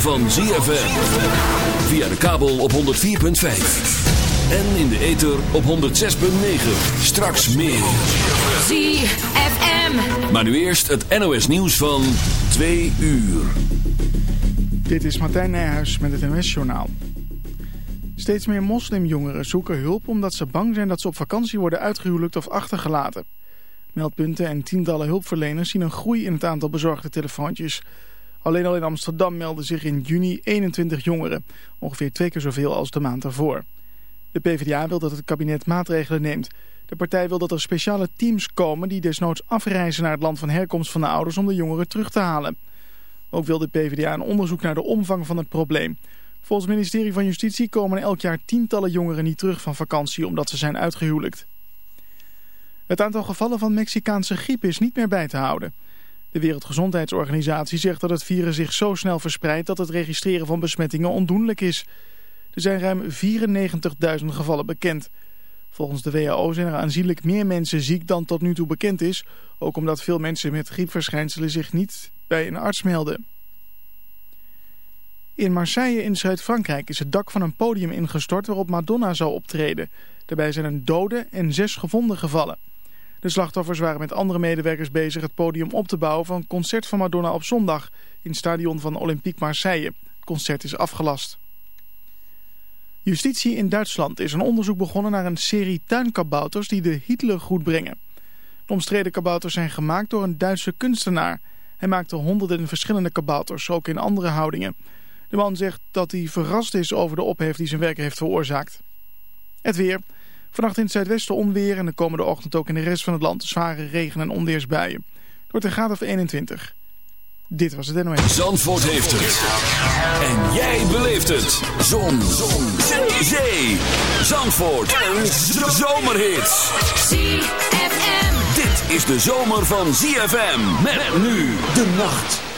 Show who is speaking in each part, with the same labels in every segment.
Speaker 1: van ZFM. Via de kabel op 104.5. En in de ether op 106.9. Straks meer.
Speaker 2: ZFM.
Speaker 1: Maar nu eerst het NOS nieuws van 2 uur.
Speaker 3: Dit is Martijn Nijhuis met het NOS-journaal. Steeds meer moslimjongeren zoeken hulp omdat ze bang zijn dat ze op vakantie worden uitgehuwelijkt of achtergelaten. Meldpunten en tientallen hulpverleners zien een groei in het aantal bezorgde telefoontjes. Alleen al in Amsterdam melden zich in juni 21 jongeren, ongeveer twee keer zoveel als de maand daarvoor. De PvdA wil dat het kabinet maatregelen neemt. De partij wil dat er speciale teams komen die desnoods afreizen naar het land van herkomst van de ouders om de jongeren terug te halen. Ook wil de PvdA een onderzoek naar de omvang van het probleem. Volgens het ministerie van Justitie komen elk jaar tientallen jongeren niet terug van vakantie omdat ze zijn uitgehuwelijkt. Het aantal gevallen van Mexicaanse griep is niet meer bij te houden. De Wereldgezondheidsorganisatie zegt dat het virus zich zo snel verspreidt dat het registreren van besmettingen ondoenlijk is. Er zijn ruim 94.000 gevallen bekend. Volgens de WHO zijn er aanzienlijk meer mensen ziek dan tot nu toe bekend is. Ook omdat veel mensen met griepverschijnselen zich niet bij een arts melden. In Marseille in Zuid-Frankrijk is het dak van een podium ingestort waarop Madonna zou optreden. Daarbij zijn een dode en zes gewonden gevallen. De slachtoffers waren met andere medewerkers bezig het podium op te bouwen van een concert van Madonna op zondag in het stadion van Olympique Marseille. Het concert is afgelast. Justitie in Duitsland is een onderzoek begonnen naar een serie tuinkabouters die de Hitler goed brengen. De omstreden kabouters zijn gemaakt door een Duitse kunstenaar. Hij maakte honderden verschillende kabouters, ook in andere houdingen. De man zegt dat hij verrast is over de ophef die zijn werk heeft veroorzaakt. Het weer. Vannacht in het zuidwesten onweer en de komende ochtend ook in de rest van het land zware regen- en onweersbuien. Door de graad of 21. Dit was het NOS.
Speaker 1: Zandvoort heeft het. En jij beleeft het. Zon. Zon. Zee. Zee. Zandvoort. Een zomerhit.
Speaker 2: ZFM.
Speaker 1: Dit is de zomer van ZFM. Met nu de nacht.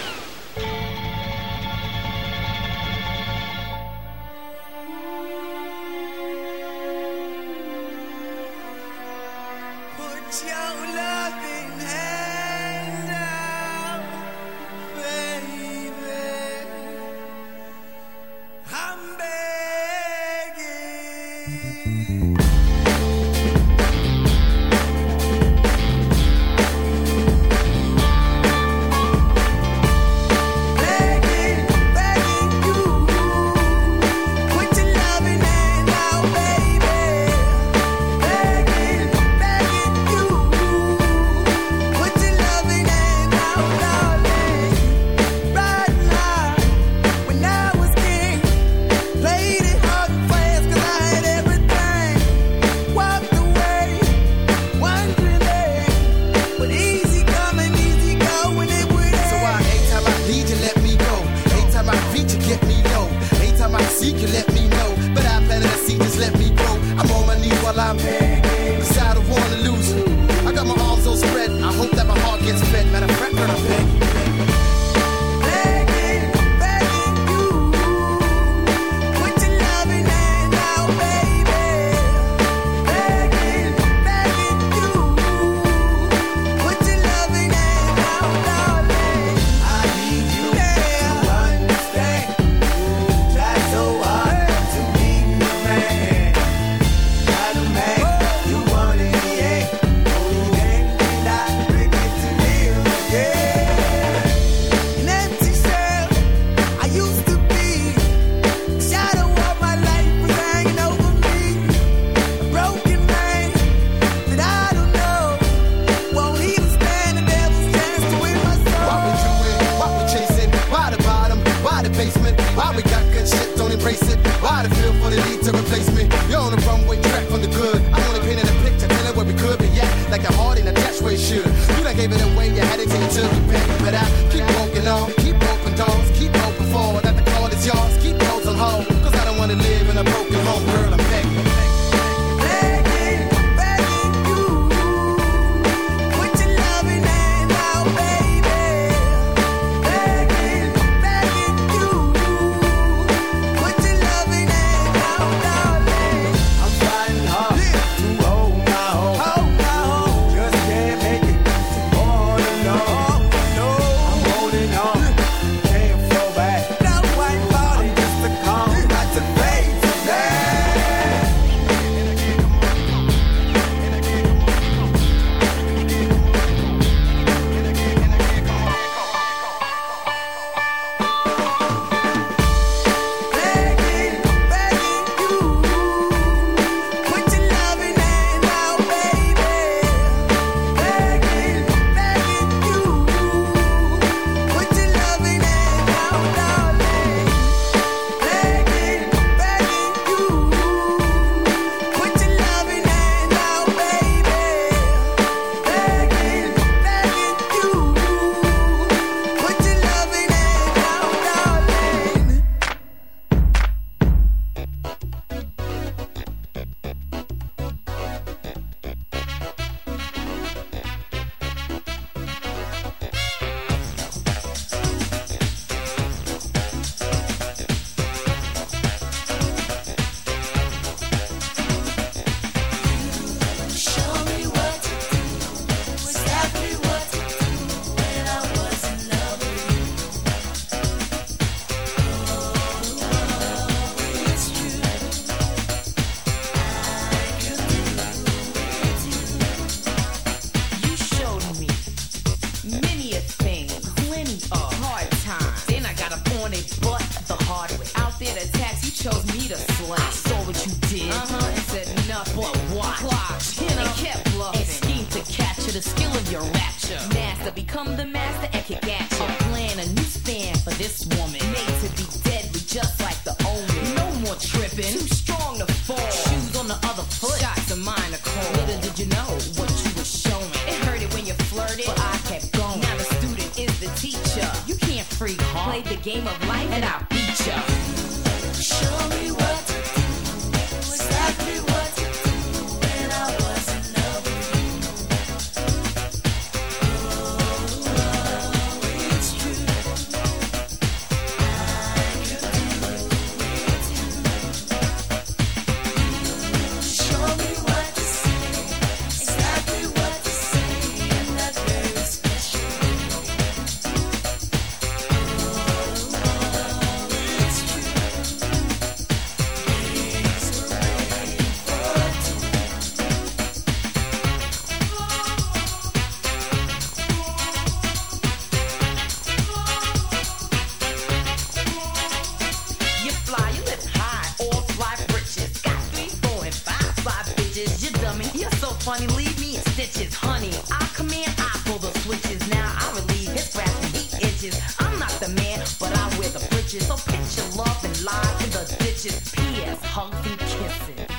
Speaker 4: funny, leave me in stitches, honey. I command, I pull the switches. Now I relieve his rap eight inches. I'm not the man, but I wear the britches. So pitch your love and lie in the ditches. P.S. Hugs and kisses.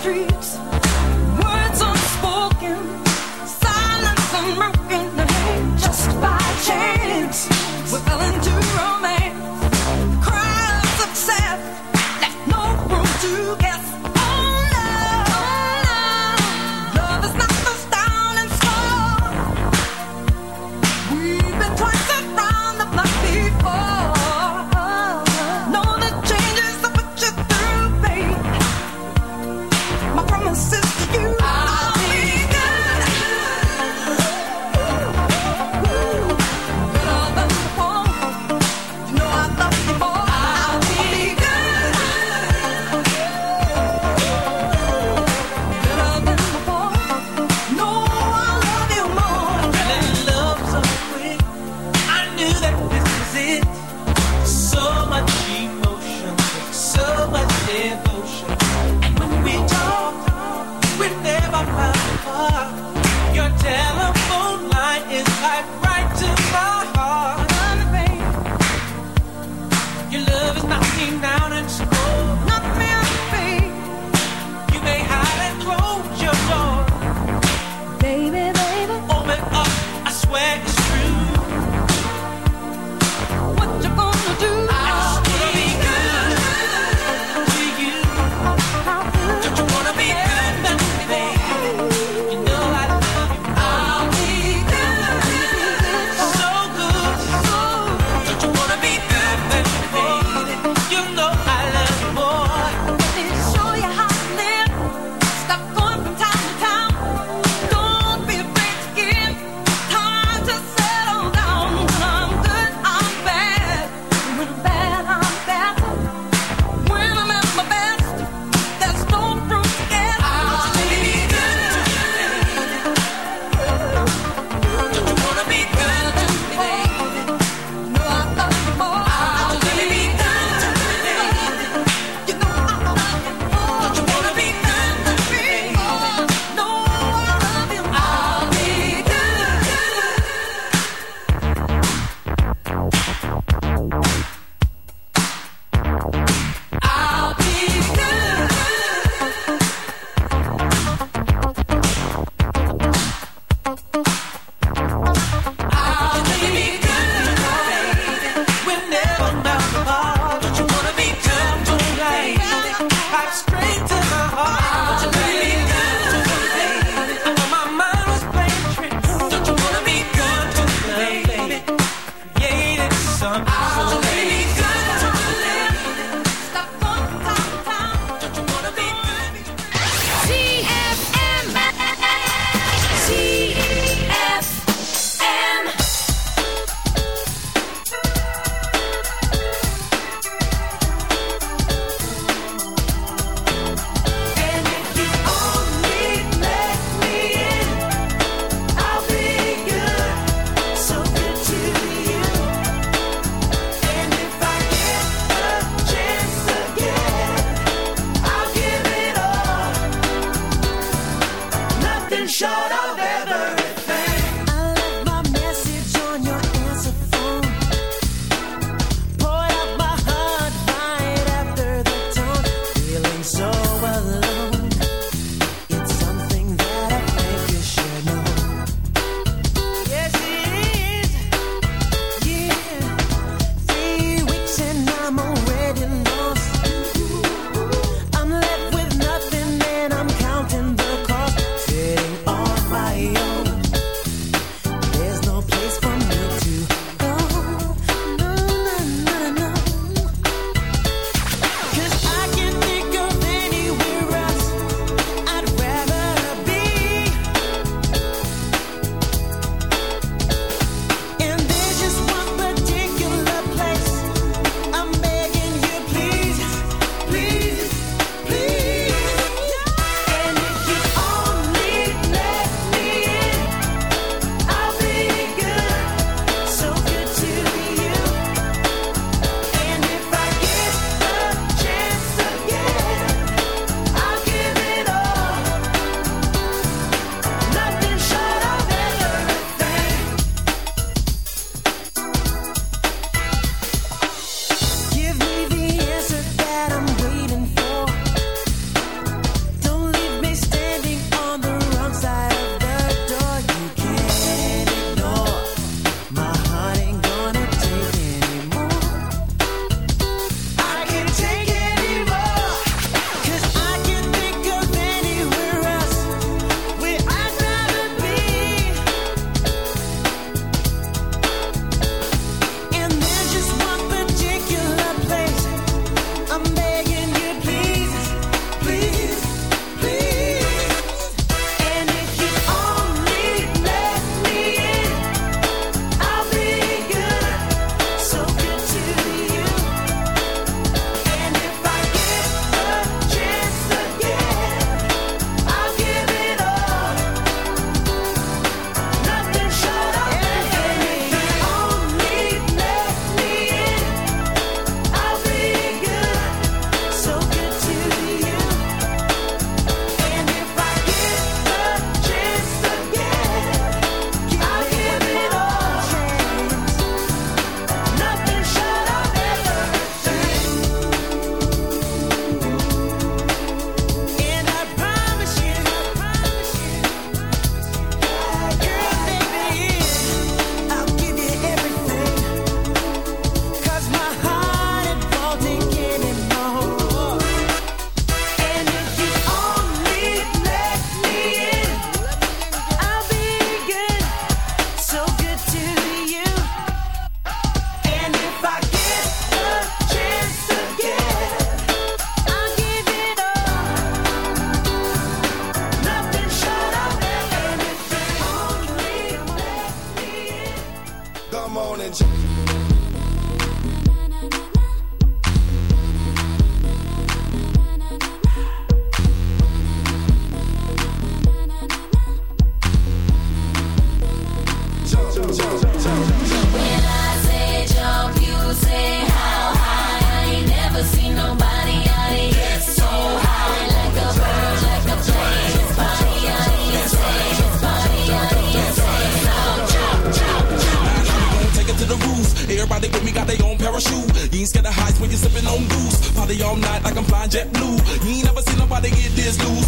Speaker 5: Streets.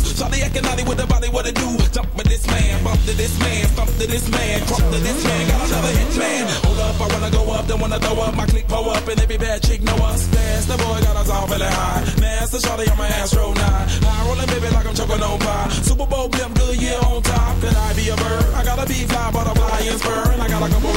Speaker 6: Shawty acting naughty with the body, what it do? Jump with this man, bump to this man, stomp to this man, crump to this man. Got another hit man. Hold up, I wanna go up, then wanna throw up. My click pull up, and every bad chick know us. Dance, the boy got us all feeling high. Master Shawty on my ass roll nine. High rolling baby like I'm choking on pie. Super Bowl blimp, good year on top. Could I be a bird? I gotta be fly, butterfly and spur. And I got a couple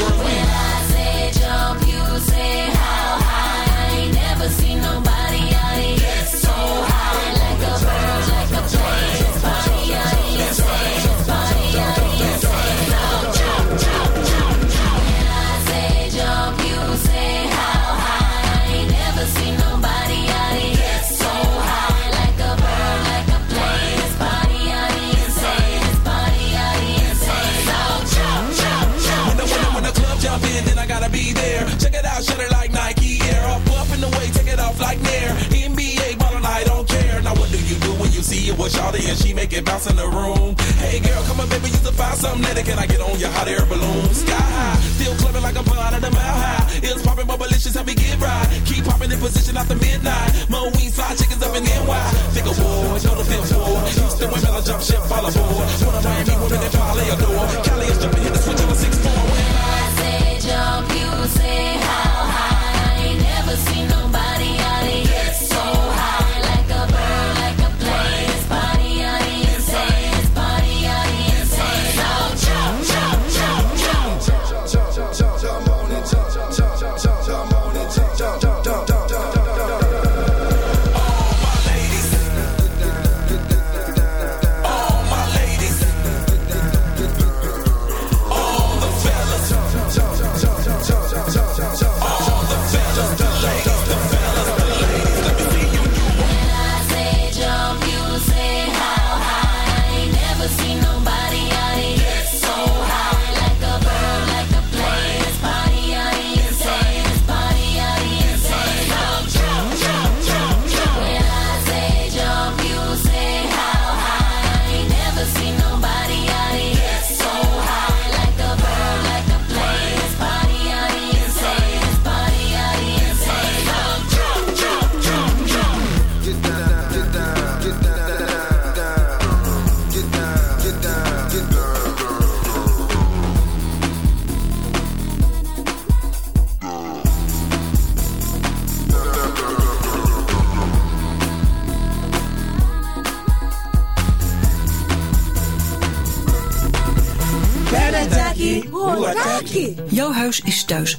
Speaker 6: and she make it bounce in the room? Hey girl, come on baby, you can find something that can I get on your hot air balloon? Sky high, still clubbing like I'm flying at the mile high. It's popping, but malicious, help me get right. Keep popping in position after midnight. Mo wings, fly chickens up in NY. Think of war, know the fifth floor. Houston women, I jump ship, fall aboard. One of Miami women, they probably adore. Cali is the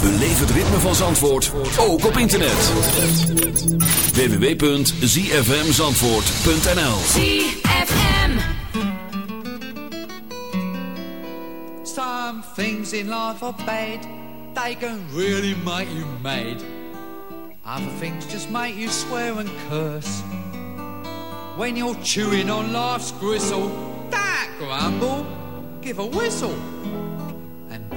Speaker 1: Beleef het ritme van Zandvoort, ook op internet. www.zfmzandvoort.nl
Speaker 2: ZFM.
Speaker 7: Some things in life are bad, they can really make you mad. Other things just make you swear and curse. When you're chewing on life's gristle, that grumble, give a whistle.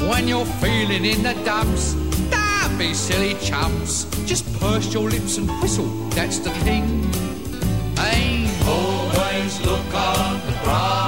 Speaker 7: When you're feeling in the dumps, don't be silly chumps. Just purse your lips and whistle. That's the thing. Hey, always look on the bright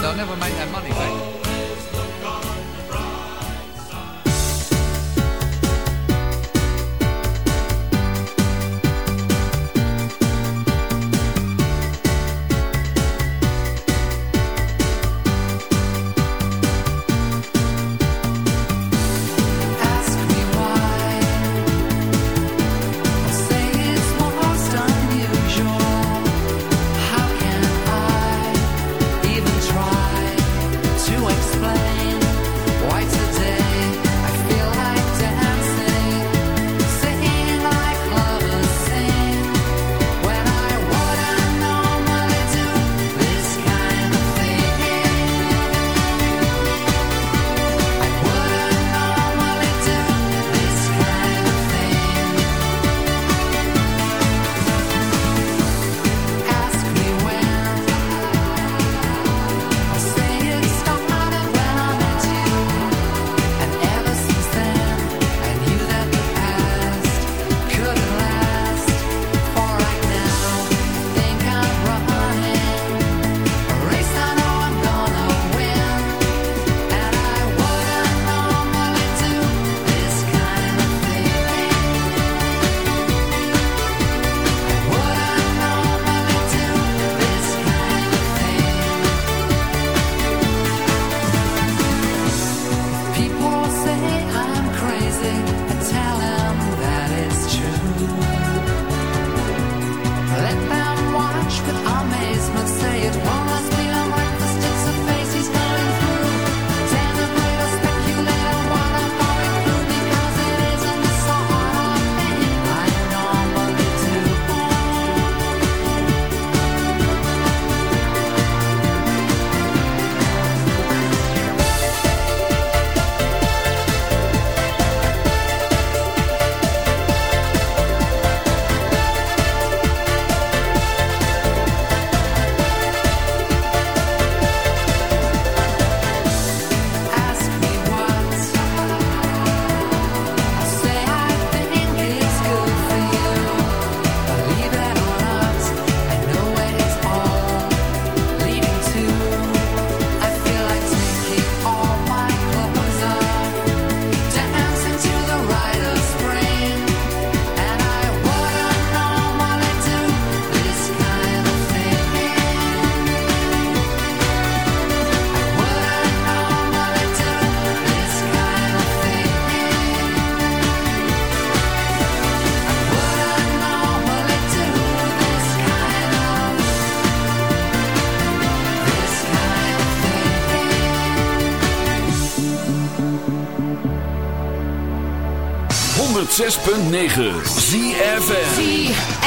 Speaker 7: though. Never make that money.
Speaker 8: 106.9 ZFM.